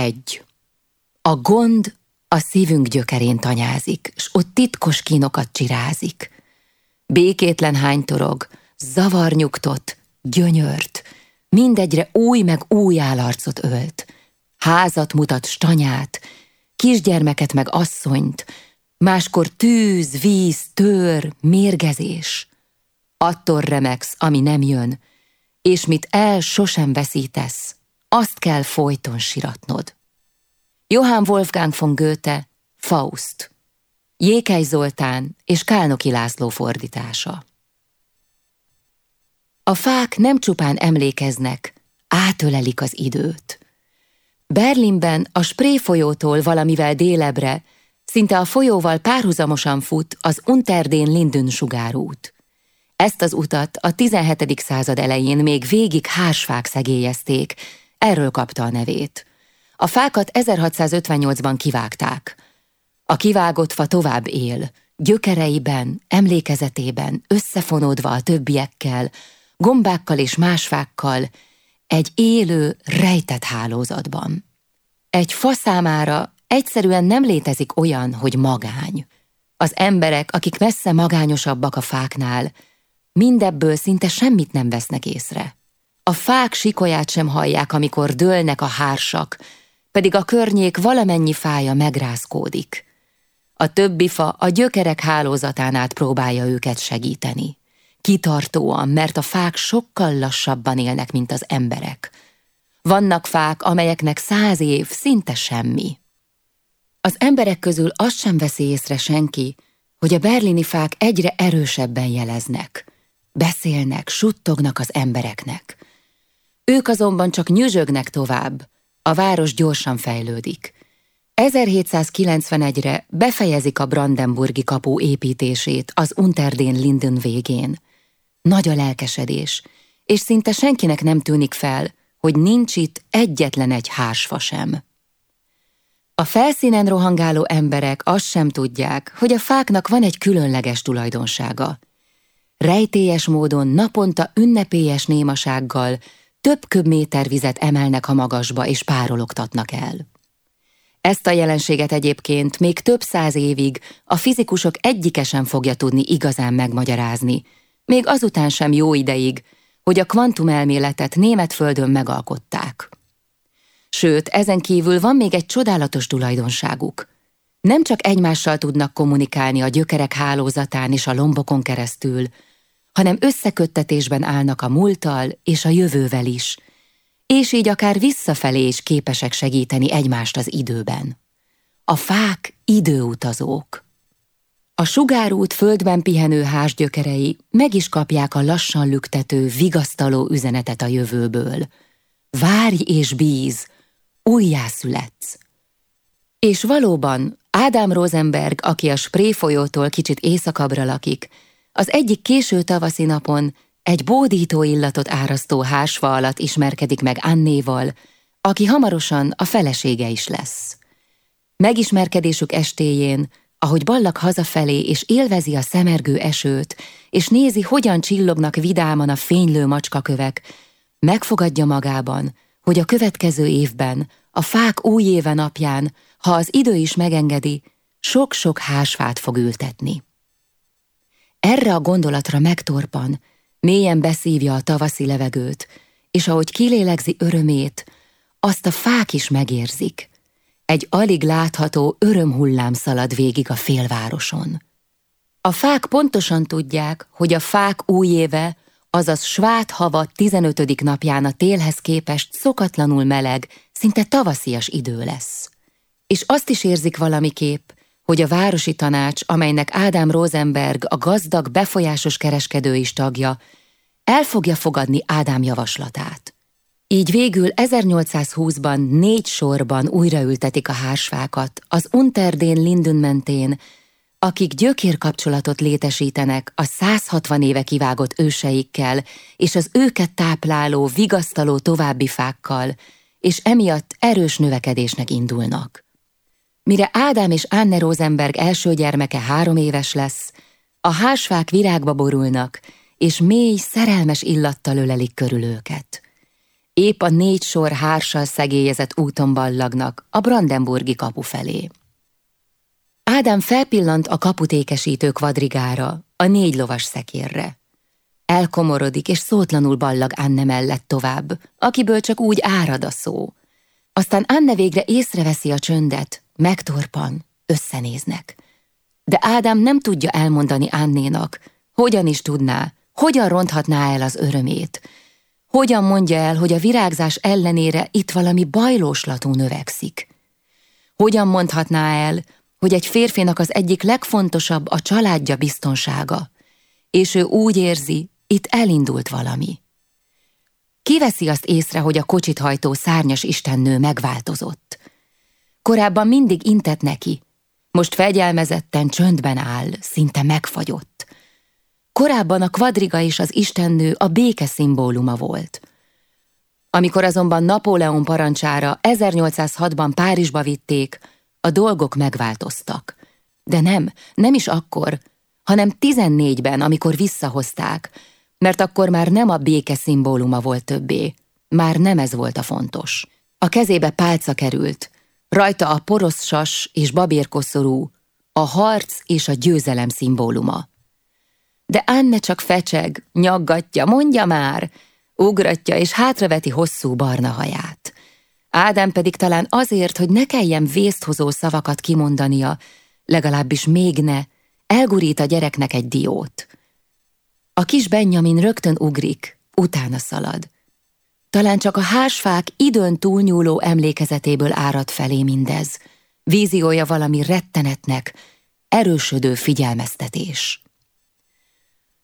Egy. A gond a szívünk gyökerén tanyázik, s ott titkos kínokat csirázik. Békétlen hánytorog, zavarnyugtot, gyönyört, mindegyre új meg új állarcot ölt. Házat mutat stanyát, kisgyermeket meg asszonyt, máskor tűz, víz, tör, mérgezés. Attól remegsz, ami nem jön, és mit el sosem veszítesz, azt kell folyton siratnod. Johann Wolfgang von Goethe, Faust, Jékely Zoltán és Kálnoki László fordítása. A fák nem csupán emlékeznek, átölelik az időt. Berlinben a Spree folyótól valamivel délebre, szinte a folyóval párhuzamosan fut az Unterdén Linden sugárút. Ezt az utat a 17. század elején még végig hársfák szegélyezték, erről kapta a nevét. A fákat 1658-ban kivágták. A kivágott fa tovább él, gyökereiben, emlékezetében, összefonódva a többiekkel, gombákkal és más fákkal, egy élő, rejtett hálózatban. Egy fa számára egyszerűen nem létezik olyan, hogy magány. Az emberek, akik messze magányosabbak a fáknál, mindebből szinte semmit nem vesznek észre. A fák sikolyát sem hallják, amikor dőlnek a hársak, pedig a környék valamennyi fája megrázkódik. A többi fa a gyökerek hálózatán át próbálja őket segíteni. Kitartóan, mert a fák sokkal lassabban élnek, mint az emberek. Vannak fák, amelyeknek száz év szinte semmi. Az emberek közül azt sem veszi észre senki, hogy a berlini fák egyre erősebben jeleznek. Beszélnek, suttognak az embereknek. Ők azonban csak nyüzsögnek tovább, a város gyorsan fejlődik. 1791-re befejezik a Brandenburgi kapu építését az Unterdén Linden végén. Nagy a lelkesedés, és szinte senkinek nem tűnik fel, hogy nincs itt egyetlen egy hársfa sem. A felszínen rohangáló emberek azt sem tudják, hogy a fáknak van egy különleges tulajdonsága. Rejtélyes módon naponta ünnepélyes némasággal több köbméter vizet emelnek a magasba és párologtatnak el. Ezt a jelenséget egyébként még több száz évig a fizikusok egyike sem fogja tudni igazán megmagyarázni, még azután sem jó ideig, hogy a kvantumelméletet német földön megalkották. Sőt, ezen kívül van még egy csodálatos tulajdonságuk. Nem csak egymással tudnak kommunikálni a gyökerek hálózatán és a lombokon keresztül, hanem összeköttetésben állnak a múlttal és a jövővel is, és így akár visszafelé is képesek segíteni egymást az időben. A fák időutazók. A sugárút földben pihenő házgyökerei meg is kapják a lassan lüktető, vigasztaló üzenetet a jövőből. Várj és bíz, újjászületsz. És valóban Ádám Rosenberg, aki a Spree folyótól kicsit északabbra lakik, az egyik késő tavaszi napon egy bódító illatot árasztó hásfa alatt ismerkedik meg Annéval, aki hamarosan a felesége is lesz. Megismerkedésük estéjén, ahogy ballak hazafelé és élvezi a szemergő esőt, és nézi, hogyan csillognak vidáman a fénylő macskakövek, megfogadja magában, hogy a következő évben, a fák új éve napján, ha az idő is megengedi, sok-sok hásfát fog ültetni. Erre a gondolatra megtorpan, mélyen beszívja a tavaszi levegőt, és ahogy kilélegzi örömét, azt a fák is megérzik. Egy alig látható örömhullám szalad végig a félvároson. A fák pontosan tudják, hogy a fák új éve, azaz svát hava 15. napján a télhez képest szokatlanul meleg, szinte tavaszias idő lesz. És azt is érzik valamiképp, hogy a városi tanács, amelynek Ádám Rosenberg a gazdag, befolyásos kereskedő is tagja, el fogja fogadni Ádám javaslatát. Így végül 1820-ban négy sorban újraültetik a hársfákat az Unterdén Linden mentén, akik gyökérkapcsolatot létesítenek a 160 éve kivágott őseikkel és az őket tápláló, vigasztaló további fákkal, és emiatt erős növekedésnek indulnak. Mire Ádám és Anne Rosenberg első gyermeke három éves lesz, a hásfák virágba borulnak, és mély, szerelmes illattal ölelik körül őket. Épp a négy sor hársal szegélyezett úton ballagnak a Brandenburgi kapu felé. Ádám felpillant a kaputékesítő kvadrigára, a négy lovas szekérre. Elkomorodik, és szótlanul ballag Anne mellett tovább, akiből csak úgy árad a szó. Aztán Anne végre észreveszi a csöndet, megtorpan, összenéznek. De Ádám nem tudja elmondani Annénak, hogyan is tudná, hogyan ronthatná el az örömét, hogyan mondja el, hogy a virágzás ellenére itt valami bajlóslatú növekszik. Hogyan mondhatná el, hogy egy férfinak az egyik legfontosabb a családja biztonsága, és ő úgy érzi, itt elindult valami. Kiveszi azt észre, hogy a kocsit hajtó szárnyas istennő megváltozott. Korábban mindig intett neki, most fegyelmezetten csöndben áll, szinte megfagyott. Korábban a kvadriga és az istennő a béke szimbóluma volt. Amikor azonban Napóleon parancsára 1806-ban Párizsba vitték, a dolgok megváltoztak. De nem, nem is akkor, hanem 14-ben, amikor visszahozták, mert akkor már nem a béke szimbóluma volt többé, már nem ez volt a fontos. A kezébe pálca került, rajta a porosz és babérkoszorú, a harc és a győzelem szimbóluma. De Anne csak fecseg, nyaggatja, mondja már, ugratja és hátraveti hosszú barna haját. Ádám pedig talán azért, hogy ne kelljen vészthozó szavakat kimondania, legalábbis még ne, elgurít a gyereknek egy diót. A kis Benjamin rögtön ugrik, utána szalad. Talán csak a hársfák időn túlnyúló emlékezetéből árad felé mindez. Víziója valami rettenetnek, erősödő figyelmeztetés.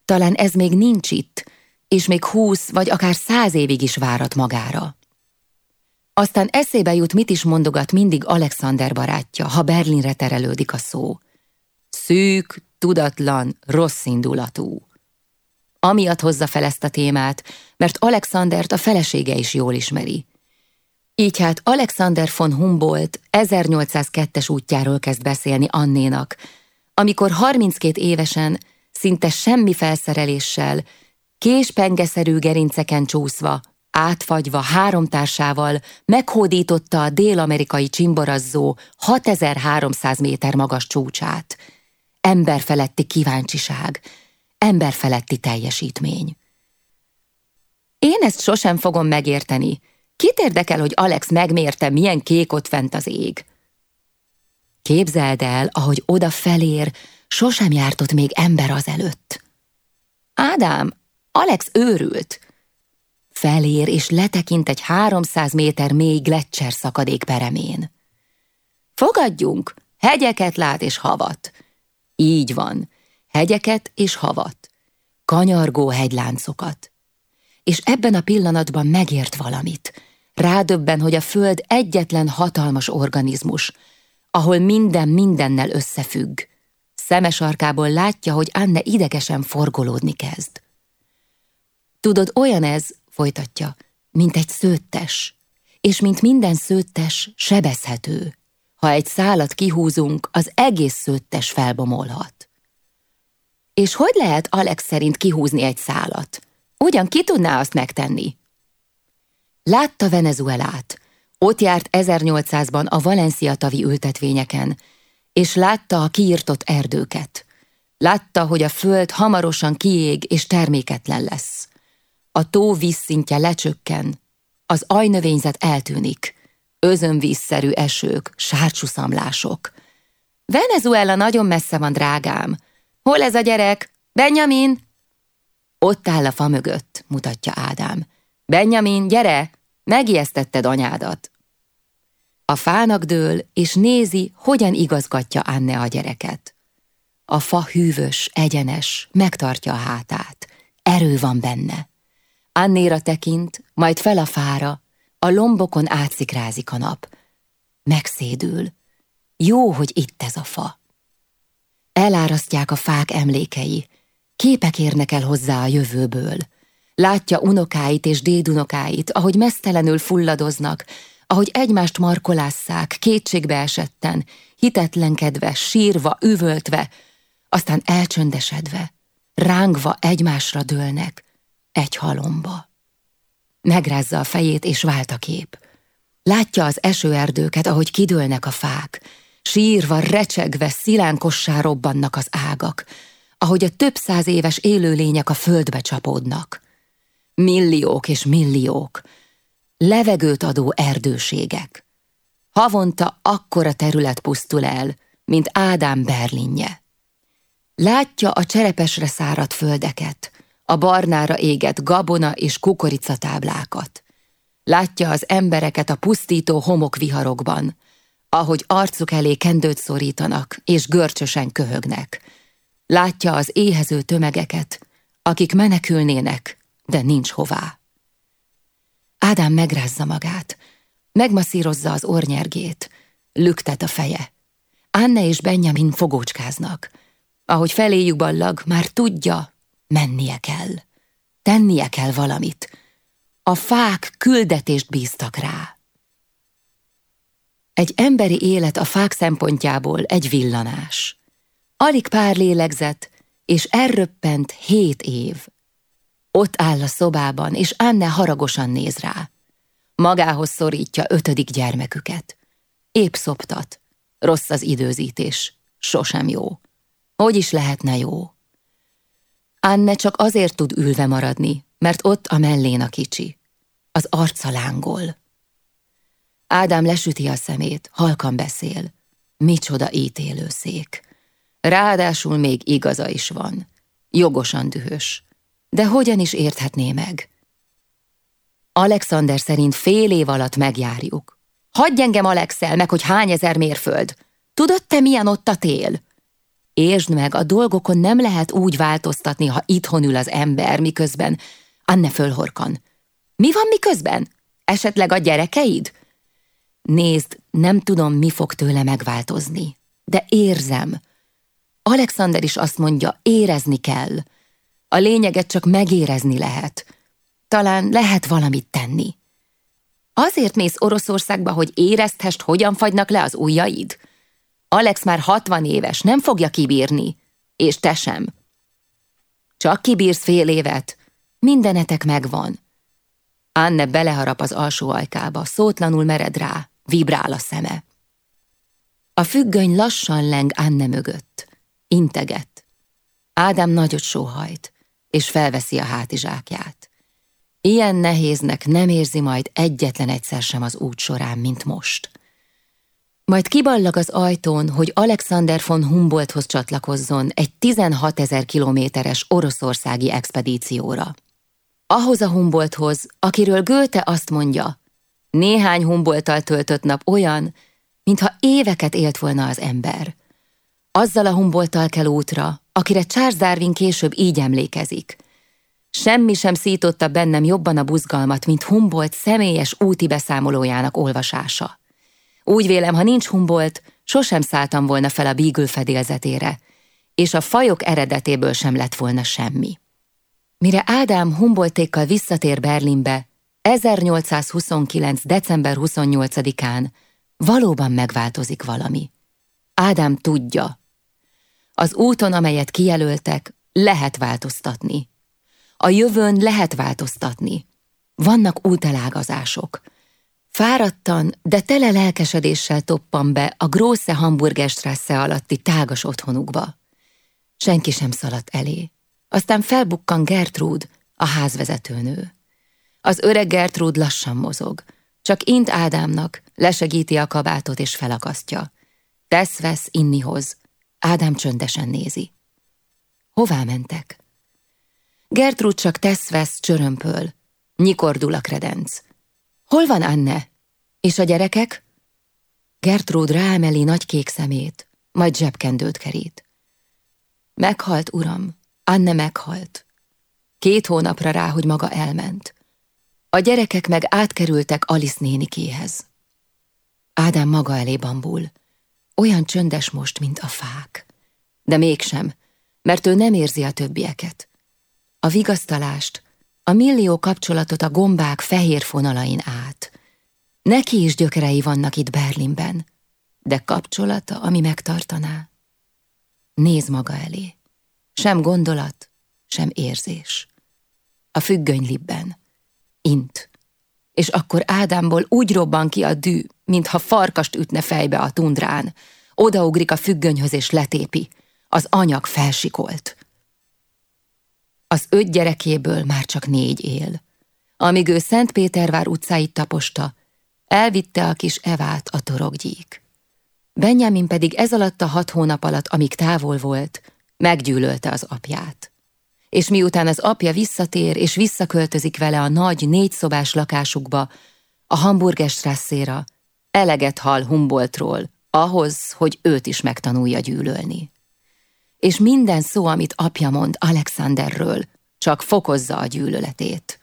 Talán ez még nincs itt, és még húsz vagy akár száz évig is várat magára. Aztán eszébe jut, mit is mondogat mindig Alexander barátja, ha Berlinre terelődik a szó. Szűk, tudatlan, rossz indulatú. Amiatt hozza fel ezt a témát, mert Alexandert a felesége is jól ismeri. Így hát Alexander von Humboldt 1802-es útjáról kezd beszélni Annénak, amikor 32 évesen, szinte semmi felszereléssel, késpengeszerű gerinceken csúszva, átfagyva három társával meghódította a dél-amerikai csimborazzó 6300 méter magas csúcsát. Emberfeletti kíváncsiság, emberfeletti teljesítmény. Én ezt sosem fogom megérteni. Kit érdekel, hogy Alex megmérte, milyen kék ott fent az ég? Képzeld el, ahogy oda felér, sosem jártott még ember az előtt. Ádám, Alex őrült. Felér és letekint egy 300 méter mély gletszer szakadék peremén. Fogadjunk, hegyeket lát és havat. Így van, hegyeket és havat, kanyargó hegyláncokat. És ebben a pillanatban megért valamit. Rádöbben, hogy a Föld egyetlen hatalmas organizmus, ahol minden mindennel összefügg. Szemes arkából látja, hogy Anne idegesen forgolódni kezd. Tudod, olyan ez, folytatja, mint egy szőttes, és mint minden szőttes, sebezhető. Ha egy szálat kihúzunk, az egész szőttes felbomolhat. És hogy lehet Alex szerint kihúzni egy szálat? Ugyan ki tudná azt megtenni? Látta Venezuelát. Ott járt 1800-ban a Valencia tavi ültetvényeken, és látta a kiírtott erdőket. Látta, hogy a föld hamarosan kiég és terméketlen lesz. A tó vízszintje lecsökken, az ajnövényzet eltűnik, özönvízszerű esők, sárcsuszamlások. Venezuela nagyon messze van, drágám. Hol ez a gyerek? Benjamin! Ott áll a fa mögött, mutatja Ádám. Benjamin, gyere! Megijesztetted anyádat. A fának dől, és nézi, hogyan igazgatja Anne a gyereket. A fa hűvös, egyenes, megtartja a hátát. Erő van benne. Annéra tekint, majd fel a fára, a lombokon átszikrázik a nap. Megszédül. Jó, hogy itt ez a fa. Elárasztják a fák emlékei, képek érnek el hozzá a jövőből. Látja unokáit és dédunokáit, ahogy mesztelenül fulladoznak, ahogy egymást markolásszák, kétségbe esetten, hitetlenkedve, sírva, üvöltve, aztán elcsöndesedve, rángva egymásra dőlnek, egy halomba. Megrázza a fejét, és vált a kép. Látja az esőerdőket, ahogy kidőlnek a fák. Sírva, recsegve, szilánkossá robbannak az ágak, ahogy a több száz éves élőlények a földbe csapódnak. Milliók és milliók. Levegőt adó erdőségek. Havonta akkora terület pusztul el, mint Ádám Berlinje. Látja a cserepesre száradt földeket, a barnára égett gabona és kukoricatáblákat. Látja az embereket a pusztító homokviharokban, ahogy arcuk elé kendőt szorítanak és görcsösen köhögnek. Látja az éhező tömegeket, akik menekülnének, de nincs hová. Ádám megrázza magát, megmasszírozza az ornyergét, lüktet a feje. Anne és Benjamin fogócskáznak. Ahogy feléjük ballag, már tudja, mennie kell. Tennie kell valamit. A fák küldetést bíztak rá. Egy emberi élet a fák szempontjából egy villanás. Alig pár lélegzet, és elröppent hét év. Ott áll a szobában, és Anne haragosan néz rá. Magához szorítja ötödik gyermeküket. Épp szoptat. Rossz az időzítés. Sosem jó. Hogy is lehetne jó? Anne csak azért tud ülve maradni, mert ott a mellén a kicsi. Az arca lángol. Ádám lesüti a szemét, halkan beszél. Micsoda ítélőszék. Ráadásul még igaza is van. Jogosan dühös. De hogyan is érthetné meg? Alexander szerint fél év alatt megjárjuk. Hagyj engem Alexel meg, hogy hány ezer mérföld. Tudod te, milyen ott a tél? Értsd meg, a dolgokon nem lehet úgy változtatni, ha itthon ül az ember, miközben... Anne fölhorkan. Mi van miközben? Esetleg a gyerekeid? Nézd, nem tudom, mi fog tőle megváltozni, de érzem. Alexander is azt mondja, érezni kell. A lényeget csak megérezni lehet. Talán lehet valamit tenni. Azért mész Oroszországba, hogy érezthest, hogyan fagynak le az ujjaid? Alex már hatvan éves, nem fogja kibírni. És te sem. Csak kibírsz fél évet. Mindenetek megvan. Anne beleharap az alsó ajkába, szótlanul mered rá, vibrál a szeme. A függöny lassan leng Anne mögött. Integet. Ádám nagyot sóhajt, és felveszi a hátizsákját. Ilyen nehéznek nem érzi majd egyetlen egyszer sem az út során, mint most. Majd kiballag az ajtón, hogy Alexander von Humboldthoz csatlakozzon egy 16 ezer kilométeres oroszországi expedícióra. Ahhoz a Humboldthoz, akiről Goethe azt mondja, néhány Humboldttal töltött nap olyan, mintha éveket élt volna az ember. Azzal a Humboldttal kell útra, akire Charles Darwin később így emlékezik. Semmi sem szította bennem jobban a buzgalmat, mint Humboldt személyes úti beszámolójának olvasása. Úgy vélem, ha nincs Humboldt, sosem szálltam volna fel a Beagle fedélzetére, és a fajok eredetéből sem lett volna semmi. Mire Ádám Humboldtékkal visszatér Berlinbe, 1829. december 28-án valóban megváltozik valami. Ádám tudja. Az úton, amelyet kijelöltek, lehet változtatni. A jövőn lehet változtatni. Vannak útelágazások. Fáradtan, de tele lelkesedéssel toppan be a Grosse Hamburgerstrasse alatti tágas otthonukba. Senki sem szaladt elé. Aztán felbukkan Gertrud, a házvezetőnő. Az öreg Gertrud lassan mozog. Csak int Ádámnak, lesegíti a kabátot és felakasztja. Tesz-vesz innihoz. Ádám csöndesen nézi. Hová mentek? Gertrud csak tesz-vesz csörömpöl. Nyikordul a kredenc. Hol van Anne? És a gyerekek? Gertrud ráemeli nagy kék szemét, majd zsebkendőt kerít. Meghalt, uram, Anne meghalt. Két hónapra rá, hogy maga elment. A gyerekek meg átkerültek Alice nénikéhez. Ádám maga elé bambul. Olyan csöndes most, mint a fák. De mégsem, mert ő nem érzi a többieket. A vigasztalást, a millió kapcsolatot a gombák fehér fonalain át. Neki is gyökerei vannak itt Berlinben, de kapcsolata, ami megtartaná. Néz maga elé. Sem gondolat, sem érzés. A függöny libben. Int és akkor Ádámból úgy robban ki a dű, mintha farkast ütne fejbe a tundrán. Odaugrik a függönyhöz és letépi. Az anyag felsikolt. Az öt gyerekéből már csak négy él. Amíg ő Szentpétervár utcáit taposta, elvitte a kis Evát a toroggyík. Benjamin pedig ez alatt a hat hónap alatt, amíg távol volt, meggyűlölte az apját. És miután az apja visszatér és visszaköltözik vele a nagy négyszobás lakásukba, a Hamburgerstrasszéra, eleget hall Humboldtról, ahhoz, hogy őt is megtanulja gyűlölni. És minden szó, amit apja mond Alexanderről, csak fokozza a gyűlöletét.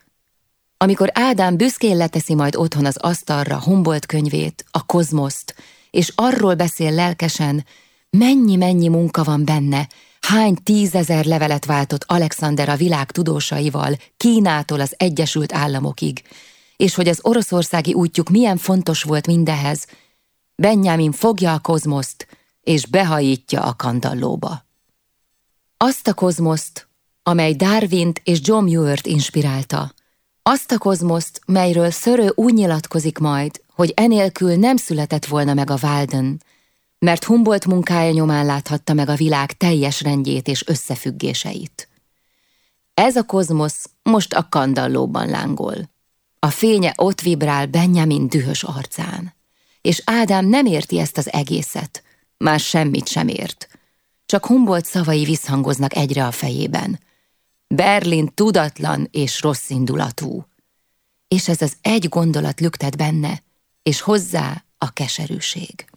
Amikor Ádám büszkén leteszi majd otthon az asztalra Humboldt könyvét, a kozmoszt, és arról beszél lelkesen, mennyi-mennyi munka van benne, hány tízezer levelet váltott Alexander a világ tudósaival, Kínától az Egyesült Államokig, és hogy az oroszországi útjuk milyen fontos volt mindehez, Benjamin fogja a kozmoszt, és behajítja a kandallóba. Azt a kozmoszt, amely Darwint és John Muir-t inspirálta, azt a kozmoszt, melyről Szörő úgy nyilatkozik majd, hogy enélkül nem született volna meg a Walden, mert Humboldt munkája nyomán láthatta meg a világ teljes rendjét és összefüggéseit. Ez a kozmosz most a kandallóban lángol. A fénye ott vibrál Benjamin dühös arcán. És Ádám nem érti ezt az egészet, már semmit sem ért. Csak Humboldt szavai visszhangoznak egyre a fejében. Berlin tudatlan és rosszindulatú. És ez az egy gondolat lüktet benne, és hozzá a keserűség.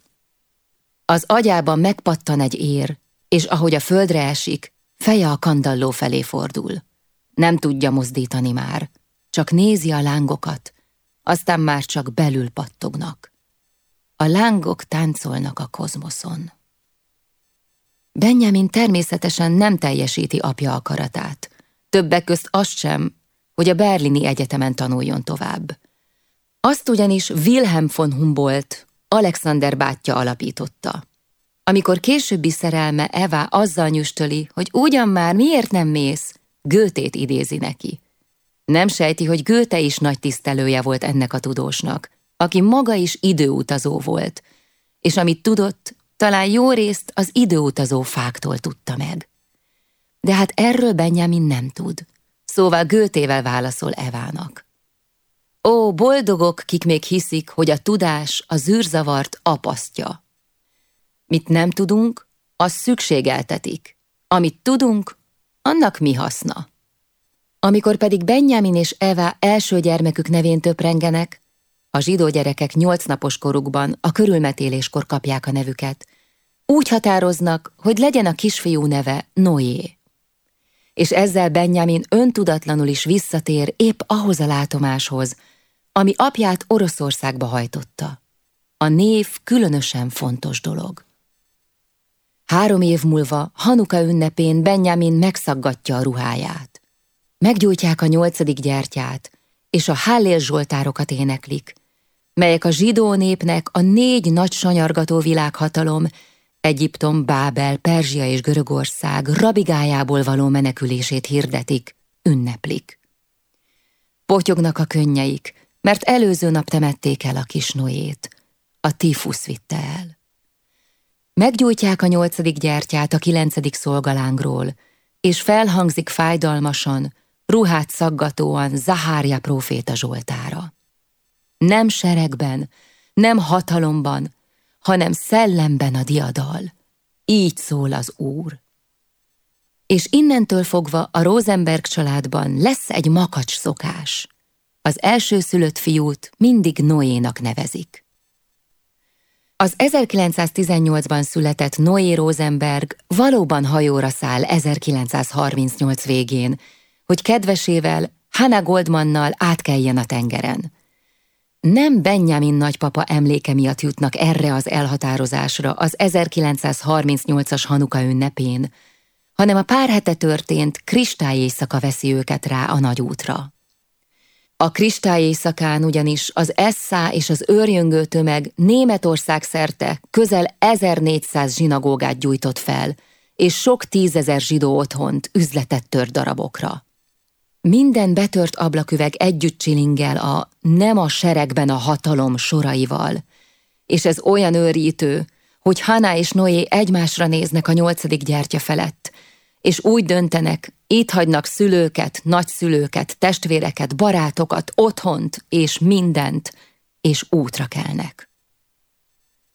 Az agyában megpattan egy ér, és ahogy a földre esik, feje a kandalló felé fordul. Nem tudja mozdítani már, csak nézi a lángokat, aztán már csak belül pattognak. A lángok táncolnak a kozmoszon. Benjamin természetesen nem teljesíti apja akaratát. Többek közt azt sem, hogy a berlini egyetemen tanuljon tovább. Azt ugyanis Wilhelm von Humboldt, Alexander bátyja alapította. Amikor későbbi szerelme Eva azzal nyüstöli, hogy ugyan már miért nem mész, Götét idézi neki. Nem sejti, hogy Göte is nagy tisztelője volt ennek a tudósnak, aki maga is időutazó volt, és amit tudott, talán jó részt az időutazó fáktól tudta meg. De hát erről Benjamin nem tud, szóval Götével válaszol Evának. Ó, boldogok, kik még hiszik, hogy a tudás a zűrzavart apasztja. Mit nem tudunk, az szükségeltetik. Amit tudunk, annak mi haszna. Amikor pedig Benjamin és Eva első gyermekük nevén töprengenek, a zsidó gyerekek nyolc napos korukban a körülmetéléskor kapják a nevüket, úgy határoznak, hogy legyen a kisfiú neve Noé. És ezzel Benjamin öntudatlanul is visszatér épp ahhoz a látomáshoz, ami apját Oroszországba hajtotta. A név különösen fontos dolog. Három év múlva, Hanuka ünnepén Benjamin megszaggatja a ruháját. Meggyújtják a nyolcadik gyertyát, és a Hallél Zsoltárokat éneklik, melyek a zsidó népnek a négy nagy sanyargató világhatalom, Egyiptom, Bábel, Perzsia és Görögország rabigájából való menekülését hirdetik, ünneplik. Potyognak a könnyeik, mert előző nap temették el a kis Noét. A tifusz vitte el. Meggyújtják a nyolcadik gyertyát a kilencedik szolgalángról, és felhangzik fájdalmasan, ruhát szaggatóan Zahárja próféta Zsoltára. Nem seregben, nem hatalomban, hanem szellemben a diadal. Így szól az Úr. És innentől fogva a Rosenberg családban lesz egy makacs szokás – az első szülött fiút mindig Noénak nevezik. Az 1918-ban született Noé Rosenberg valóban hajóra száll 1938 végén, hogy kedvesével, Hannah Goldmannal átkeljen a tengeren. Nem Benjamin nagypapa emléke miatt jutnak erre az elhatározásra az 1938-as Hanuka ünnepén, hanem a pár hete történt kristály éjszaka veszi őket rá a nagy útra. A kristály éjszakán ugyanis az Eszá és az őrjöngő tömeg Németország szerte közel 1400 zsinagógát gyújtott fel, és sok tízezer zsidó otthont üzletet tört darabokra. Minden betört ablaküveg együtt csilingel a nem a seregben a hatalom soraival, és ez olyan őrítő, hogy Hana és Noé egymásra néznek a nyolcadik gyertya felett, és úgy döntenek, itt hagynak szülőket, nagyszülőket, testvéreket, barátokat, otthont és mindent, és útra kelnek.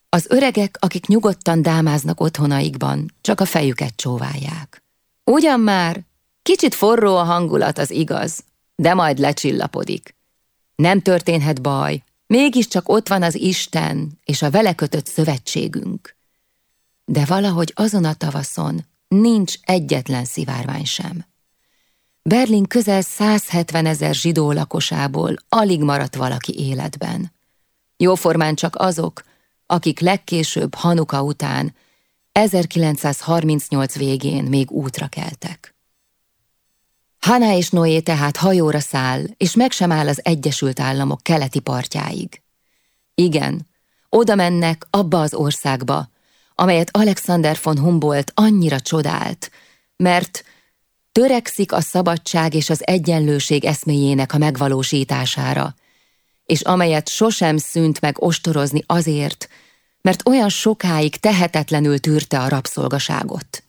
Az öregek, akik nyugodtan dámáznak otthonaikban, csak a fejüket csóválják. Ugyan már, kicsit forró a hangulat, az igaz, de majd lecsillapodik. Nem történhet baj, mégiscsak ott van az Isten és a vele kötött szövetségünk. De valahogy azon a tavaszon nincs egyetlen szivárvány sem. Berlin közel 170 ezer zsidó lakosából alig maradt valaki életben. Jóformán csak azok, akik legkésőbb Hanuka után 1938 végén még útra keltek. Hana és Noé tehát hajóra száll, és meg sem áll az Egyesült Államok keleti partjáig. Igen, oda mennek abba az országba, amelyet Alexander von Humboldt annyira csodált, mert törekszik a szabadság és az egyenlőség eszméjének a megvalósítására, és amelyet sosem szűnt meg ostorozni azért, mert olyan sokáig tehetetlenül tűrte a rabszolgaságot.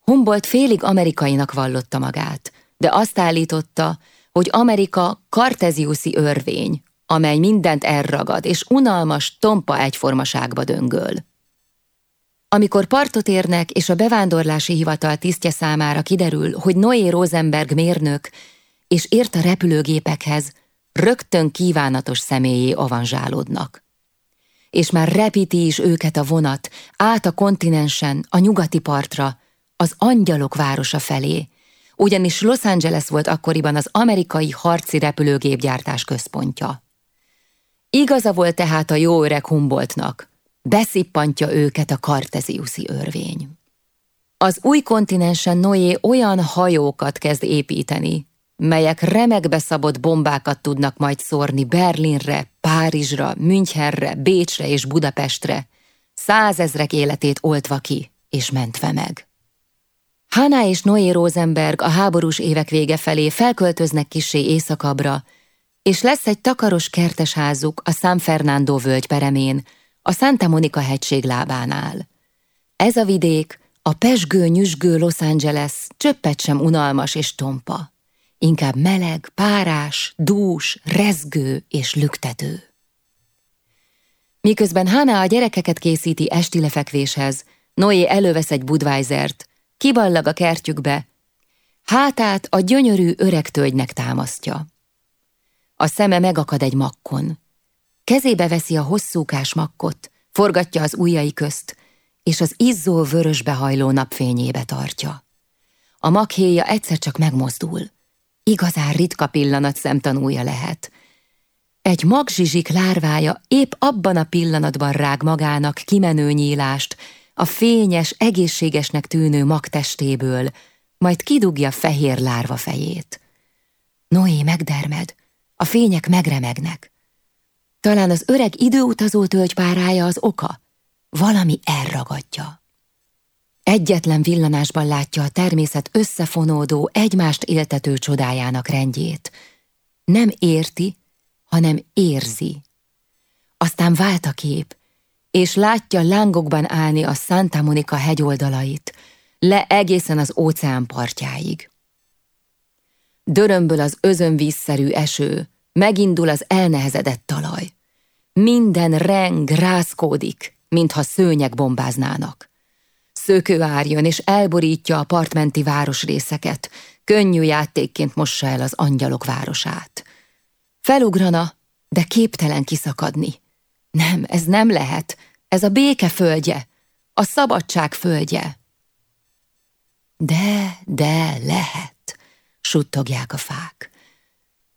Humboldt félig amerikainak vallotta magát, de azt állította, hogy Amerika karteziuszi örvény, amely mindent elragad, és unalmas, tompa egyformaságba döngöl. Amikor partot érnek, és a bevándorlási hivatal tisztje számára kiderül, hogy Noé Rosenberg mérnök, és ért a repülőgépekhez, rögtön kívánatos személyé avanzsálódnak. És már repíti is őket a vonat, át a kontinensen, a nyugati partra, az angyalok városa felé, ugyanis Los Angeles volt akkoriban az amerikai harci repülőgépgyártás központja. Igaza volt tehát a jó öreg Humboldtnak, beszippantja őket a karteziuszi örvény. Az új kontinensen Noé olyan hajókat kezd építeni, melyek remekbe szabott bombákat tudnak majd szórni Berlinre, Párizsra, Münchenre, Bécsre és Budapestre, százezrek életét oltva ki és mentve meg. Hanna és Noé Rosenberg a háborús évek vége felé felköltöznek kisé északabbra, és lesz egy takaros kertes házuk a San Fernando völgy peremén, a Santa Monica hegység lábánál. Ez a vidék, a pesgő, nyüzsgő Los Angeles csöppet sem unalmas és tompa. Inkább meleg, párás, dús, rezgő és lüktető. Miközben Hana a gyerekeket készíti esti lefekvéshez, Noé elővesz egy Budweisert, kiballag a kertjükbe, hátát a gyönyörű öreg tölgynek támasztja. A szeme megakad egy makkon. Kezébe veszi a hosszúkás makkot, forgatja az ujjai közt, és az izzó vörösbe hajló napfényébe tartja. A makhéja egyszer csak megmozdul. Igazán ritka pillanat szemtanúja lehet. Egy magzsizsik lárvája épp abban a pillanatban rág magának kimenő nyílást, a fényes, egészségesnek tűnő magtestéből, majd kidugja fehér lárva fejét. Noé megdermed, a fények megremegnek. Talán az öreg időutazó tölgypárája az oka, valami elragadja. Egyetlen villanásban látja a természet összefonódó, egymást éltető csodájának rendjét. Nem érti, hanem érzi. Aztán vált a kép, és látja lángokban állni a Santa Monica hegyoldalait, le egészen az óceán partjáig. Dörömböl az özönvízszerű eső, megindul az elnehezedett talaj. Minden reng rázkódik, mintha szőnyek bombáznának. Szökő árjon és elborítja a partmenti városrészeket, könnyű játékként mossa el az angyalok városát. Felugrana, de képtelen kiszakadni. Nem, ez nem lehet. Ez a béke földje, a szabadság földje. De, de, lehet, suttogják a fák.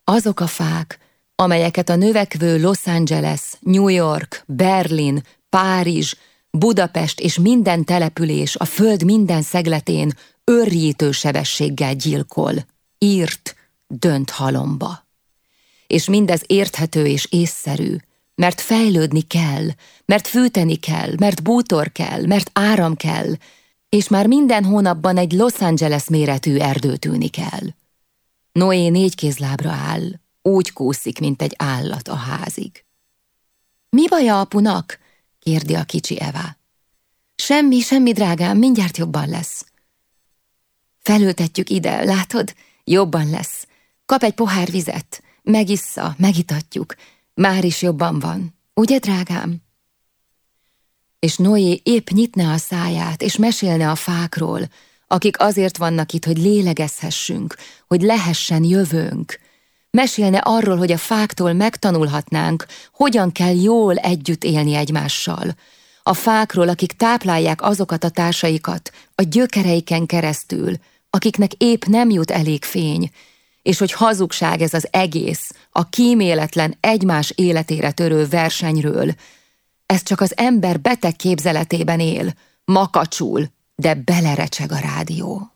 Azok a fák, amelyeket a növekvő Los Angeles, New York, Berlin, Párizs, Budapest és minden település a föld minden szegletén őrjítő sebességgel gyilkol, írt, dönt halomba. És mindez érthető és észszerű, mert fejlődni kell, mert fűteni kell, mert bútor kell, mert áram kell, és már minden hónapban egy Los Angeles méretű erdő tűnik el. Noé négy kézlábra áll, úgy kúszik, mint egy állat a házig. Mi baja apunak? kérdi a kicsi Eva. Semmi, semmi, drágám, mindjárt jobban lesz. Felültetjük ide, látod? Jobban lesz. Kap egy pohár vizet, megissza, megitatjuk. Már is jobban van. Ugye, drágám? És Noé épp nyitne a száját, és mesélne a fákról, akik azért vannak itt, hogy lélegezhessünk, hogy lehessen jövőnk. Mesélne arról, hogy a fáktól megtanulhatnánk, hogyan kell jól együtt élni egymással. A fákról, akik táplálják azokat a társaikat a gyökereiken keresztül, akiknek épp nem jut elég fény, és hogy hazugság ez az egész, a kíméletlen egymás életére törő versenyről. Ez csak az ember beteg képzeletében él, makacsul, de belerecseg a rádió.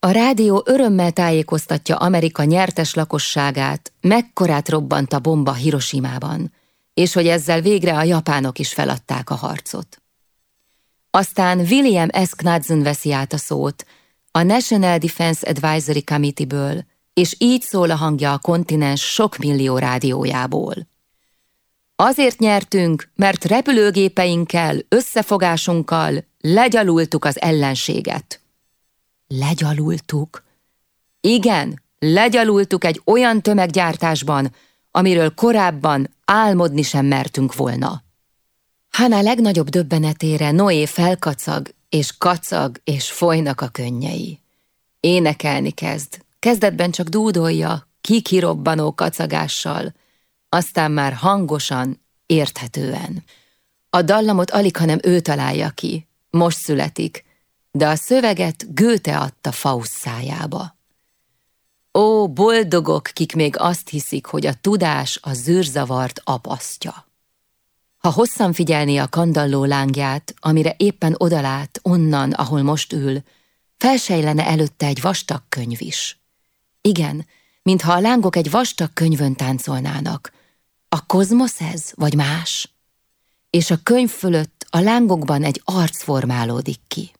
A rádió örömmel tájékoztatja Amerika nyertes lakosságát, mekkorát robbant a bomba Hiroshima-ban, és hogy ezzel végre a japánok is feladták a harcot. Aztán William S. Knudsen veszi át a szót, a National Defense Advisory Committee-ből, és így szól a hangja a kontinens sok millió rádiójából. Azért nyertünk, mert repülőgépeinkkel, összefogásunkkal legyalultuk az ellenséget. Legyalultuk? Igen, legyalultuk egy olyan tömeggyártásban, amiről korábban álmodni sem mertünk volna. Hanna legnagyobb döbbenetére Noé felkacag, és kacag, és folynak a könnyei. Énekelni kezd, kezdetben csak dúdolja, kikirobbanó kacagással, aztán már hangosan, érthetően. A dallamot alig, hanem ő találja ki, most születik, de a szöveget Gőte adta Faust szájába. Ó, boldogok, kik még azt hiszik, hogy a tudás a zűrzavart apasztja. Ha hosszan figyelné a kandalló lángját, amire éppen odalát, onnan, ahol most ül, felsejlene előtte egy vastag könyv is. Igen, mintha a lángok egy vastag könyvön táncolnának. A kozmosz ez, vagy más? És a könyv fölött a lángokban egy arc formálódik ki.